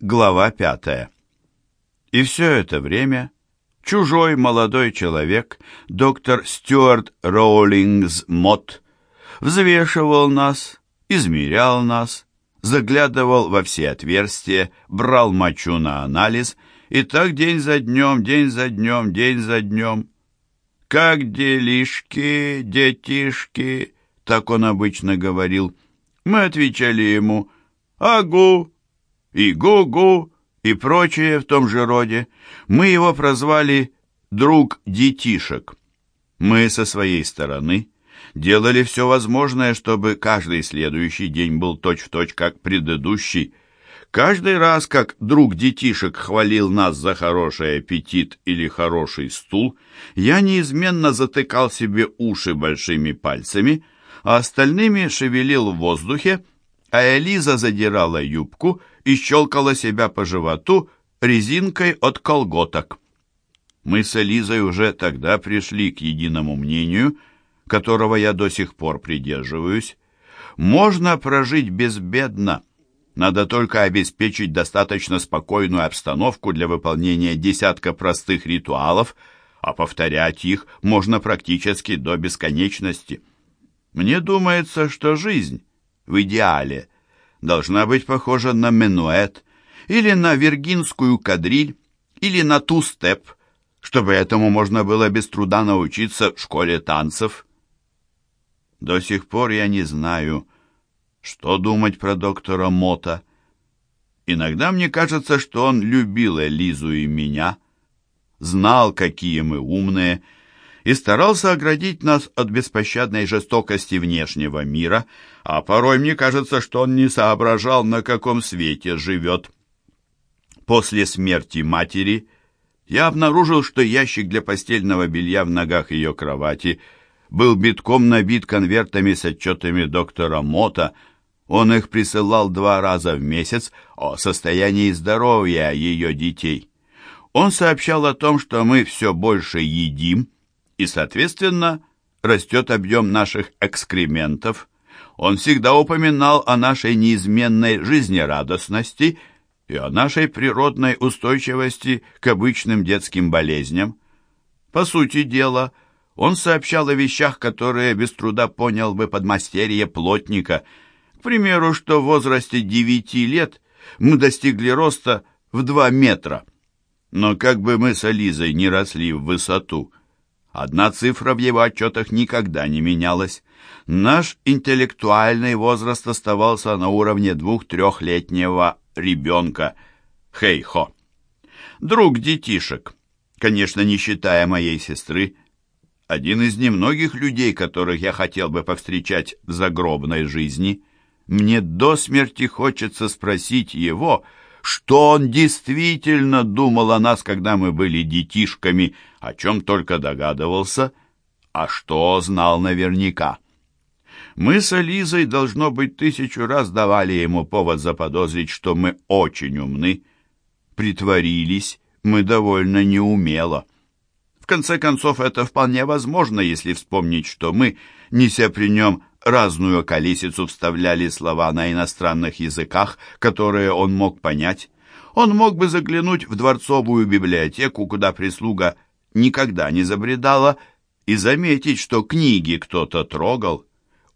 Глава пятая. И все это время чужой молодой человек, доктор Стюарт Роулингс Мот, взвешивал нас, измерял нас, заглядывал во все отверстия, брал мочу на анализ, и так день за днем, день за днем, день за днем. «Как делишки, детишки?» — так он обычно говорил. Мы отвечали ему «Агу!» И «Гу-гу!» и прочее в том же роде. Мы его прозвали «друг детишек». Мы со своей стороны делали все возможное, чтобы каждый следующий день был точь-в-точь точь как предыдущий. Каждый раз, как друг детишек хвалил нас за хороший аппетит или хороший стул, я неизменно затыкал себе уши большими пальцами, а остальными шевелил в воздухе, а Элиза задирала юбку и щелкала себя по животу резинкой от колготок. Мы с Элизой уже тогда пришли к единому мнению, которого я до сих пор придерживаюсь. Можно прожить безбедно, надо только обеспечить достаточно спокойную обстановку для выполнения десятка простых ритуалов, а повторять их можно практически до бесконечности. Мне думается, что жизнь в идеале должна быть похожа на менуэт или на виргинскую кадриль или на ту-степ, чтобы этому можно было без труда научиться в школе танцев. До сих пор я не знаю, что думать про доктора Мота. Иногда мне кажется, что он любил Элизу и меня, знал, какие мы умные, и старался оградить нас от беспощадной жестокости внешнего мира, а порой мне кажется, что он не соображал, на каком свете живет. После смерти матери я обнаружил, что ящик для постельного белья в ногах ее кровати был битком набит конвертами с отчетами доктора Мота. Он их присылал два раза в месяц о состоянии здоровья ее детей. Он сообщал о том, что мы все больше едим, и, соответственно, растет объем наших экскрементов. Он всегда упоминал о нашей неизменной жизнерадостности и о нашей природной устойчивости к обычным детским болезням. По сути дела, он сообщал о вещах, которые без труда понял бы подмастерье плотника. К примеру, что в возрасте девяти лет мы достигли роста в два метра. Но как бы мы с Ализой не росли в высоту – Одна цифра в его отчетах никогда не менялась. Наш интеллектуальный возраст оставался на уровне двух-трехлетнего ребенка. Хей-хо. Друг детишек, конечно, не считая моей сестры, один из немногих людей, которых я хотел бы повстречать в загробной жизни. Мне до смерти хочется спросить его, что он действительно думал о нас, когда мы были детишками, о чем только догадывался, а что знал наверняка. Мы с Ализой, должно быть, тысячу раз давали ему повод заподозрить, что мы очень умны. Притворились мы довольно неумело. В конце концов, это вполне возможно, если вспомнить, что мы, неся при нем разную колесицу, вставляли слова на иностранных языках, которые он мог понять. Он мог бы заглянуть в дворцовую библиотеку, куда прислуга никогда не забредала, и заметить, что книги кто-то трогал.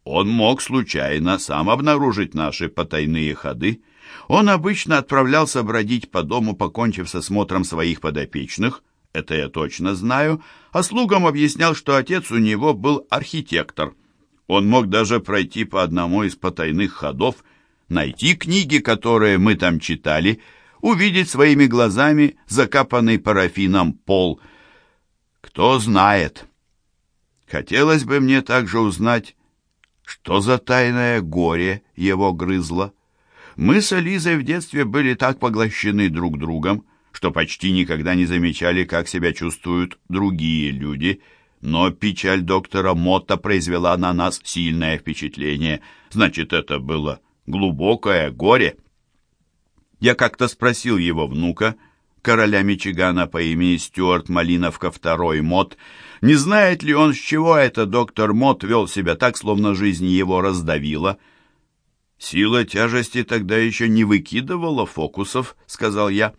Он мог случайно сам обнаружить наши потайные ходы. Он обычно отправлялся бродить по дому, покончив со смотром своих подопечных, это я точно знаю, а слугам объяснял, что отец у него был архитектор. Он мог даже пройти по одному из потайных ходов, найти книги, которые мы там читали, увидеть своими глазами закапанный парафином пол – кто знает. Хотелось бы мне также узнать, что за тайное горе его грызло. Мы с Ализой в детстве были так поглощены друг другом, что почти никогда не замечали, как себя чувствуют другие люди, но печаль доктора Мотта произвела на нас сильное впечатление. Значит, это было глубокое горе. Я как-то спросил его внука, — короля Мичигана по имени Стюарт Малиновка II Мот, не знает ли он, с чего это доктор Мот вел себя так, словно жизнь его раздавила? Сила тяжести тогда еще не выкидывала фокусов, сказал я.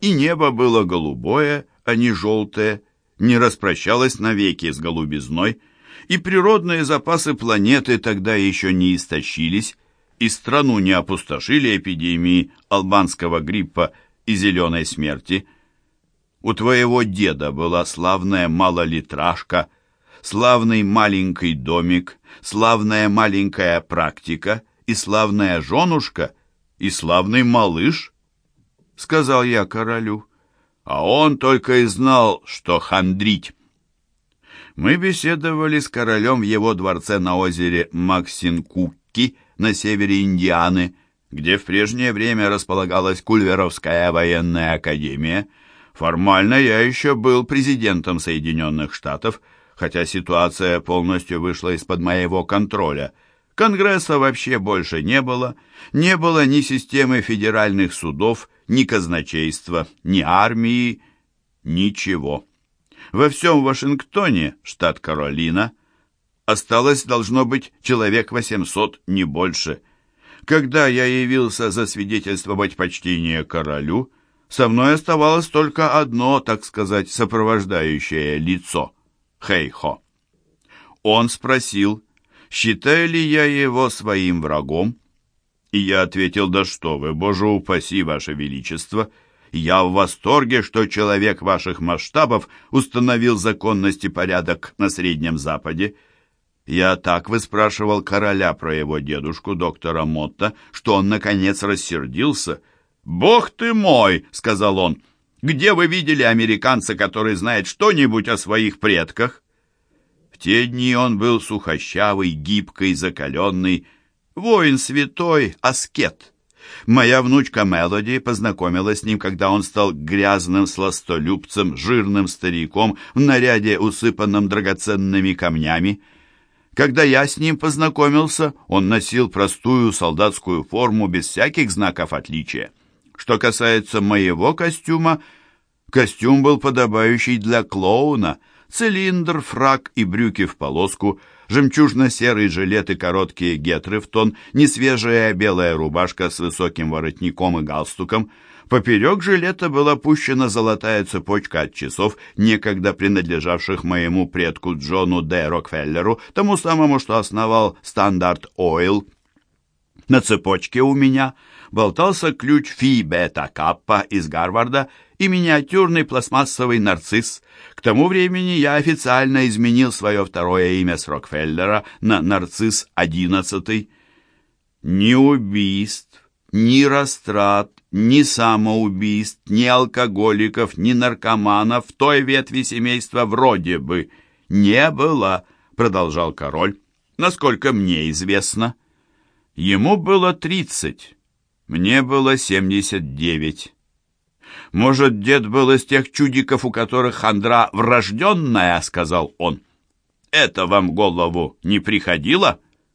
И небо было голубое, а не желтое, не распрощалось навеки с голубизной, и природные запасы планеты тогда еще не истощились, и страну не опустошили эпидемии албанского гриппа и зеленой смерти. У твоего деда была славная малолитражка, славный маленький домик, славная маленькая практика и славная женушка, и славный малыш, — сказал я королю. А он только и знал, что хандрить. Мы беседовали с королем в его дворце на озере Максинкуки на севере Индианы, где в прежнее время располагалась Кульверовская военная академия. Формально я еще был президентом Соединенных Штатов, хотя ситуация полностью вышла из-под моего контроля. Конгресса вообще больше не было, не было ни системы федеральных судов, ни казначейства, ни армии, ничего. Во всем Вашингтоне, штат Каролина, осталось, должно быть, человек 800, не больше. Когда я явился засвидетельствовать почтение королю, со мной оставалось только одно, так сказать, сопровождающее лицо — Хейхо. Он спросил, считаю ли я его своим врагом, и я ответил, да что вы, боже упаси, ваше величество, я в восторге, что человек ваших масштабов установил законность и порядок на Среднем Западе. Я так выспрашивал короля про его дедушку, доктора Мотта, что он, наконец, рассердился. «Бог ты мой!» — сказал он. «Где вы видели американца, который знает что-нибудь о своих предках?» В те дни он был сухощавый, гибкий, закаленный, Воин святой, аскет. Моя внучка Мелоди познакомилась с ним, когда он стал грязным сластолюбцем, жирным стариком в наряде, усыпанном драгоценными камнями. Когда я с ним познакомился, он носил простую солдатскую форму без всяких знаков отличия. Что касается моего костюма, костюм был подобающий для клоуна, цилиндр, фрак и брюки в полоску – жемчужно-серый жилет и короткие гетры в тон, несвежая белая рубашка с высоким воротником и галстуком. Поперек жилета была пущена золотая цепочка от часов, некогда принадлежавших моему предку Джону Д. Рокфеллеру, тому самому, что основал Standard Oil. На цепочке у меня болтался ключ Фи Бета Каппа из Гарварда и миниатюрный пластмассовый нарцисс. К тому времени я официально изменил свое второе имя с Рокфеллера на нарцисс одиннадцатый. Ни убийств, ни растрат, ни самоубийств, ни алкоголиков, ни наркоманов в той ветви семейства вроде бы не было, продолжал король, насколько мне известно. Ему было тридцать, мне было семьдесят девять. «Может, дед был из тех чудиков, у которых хандра врожденная?» — сказал он. «Это вам голову не приходило?»